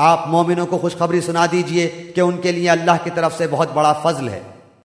آپ مومنوں کو خوشخبری سنا دیجیے کہ ان کے لیے اللہ کی طرف سے بہت بڑا فضل ہے۔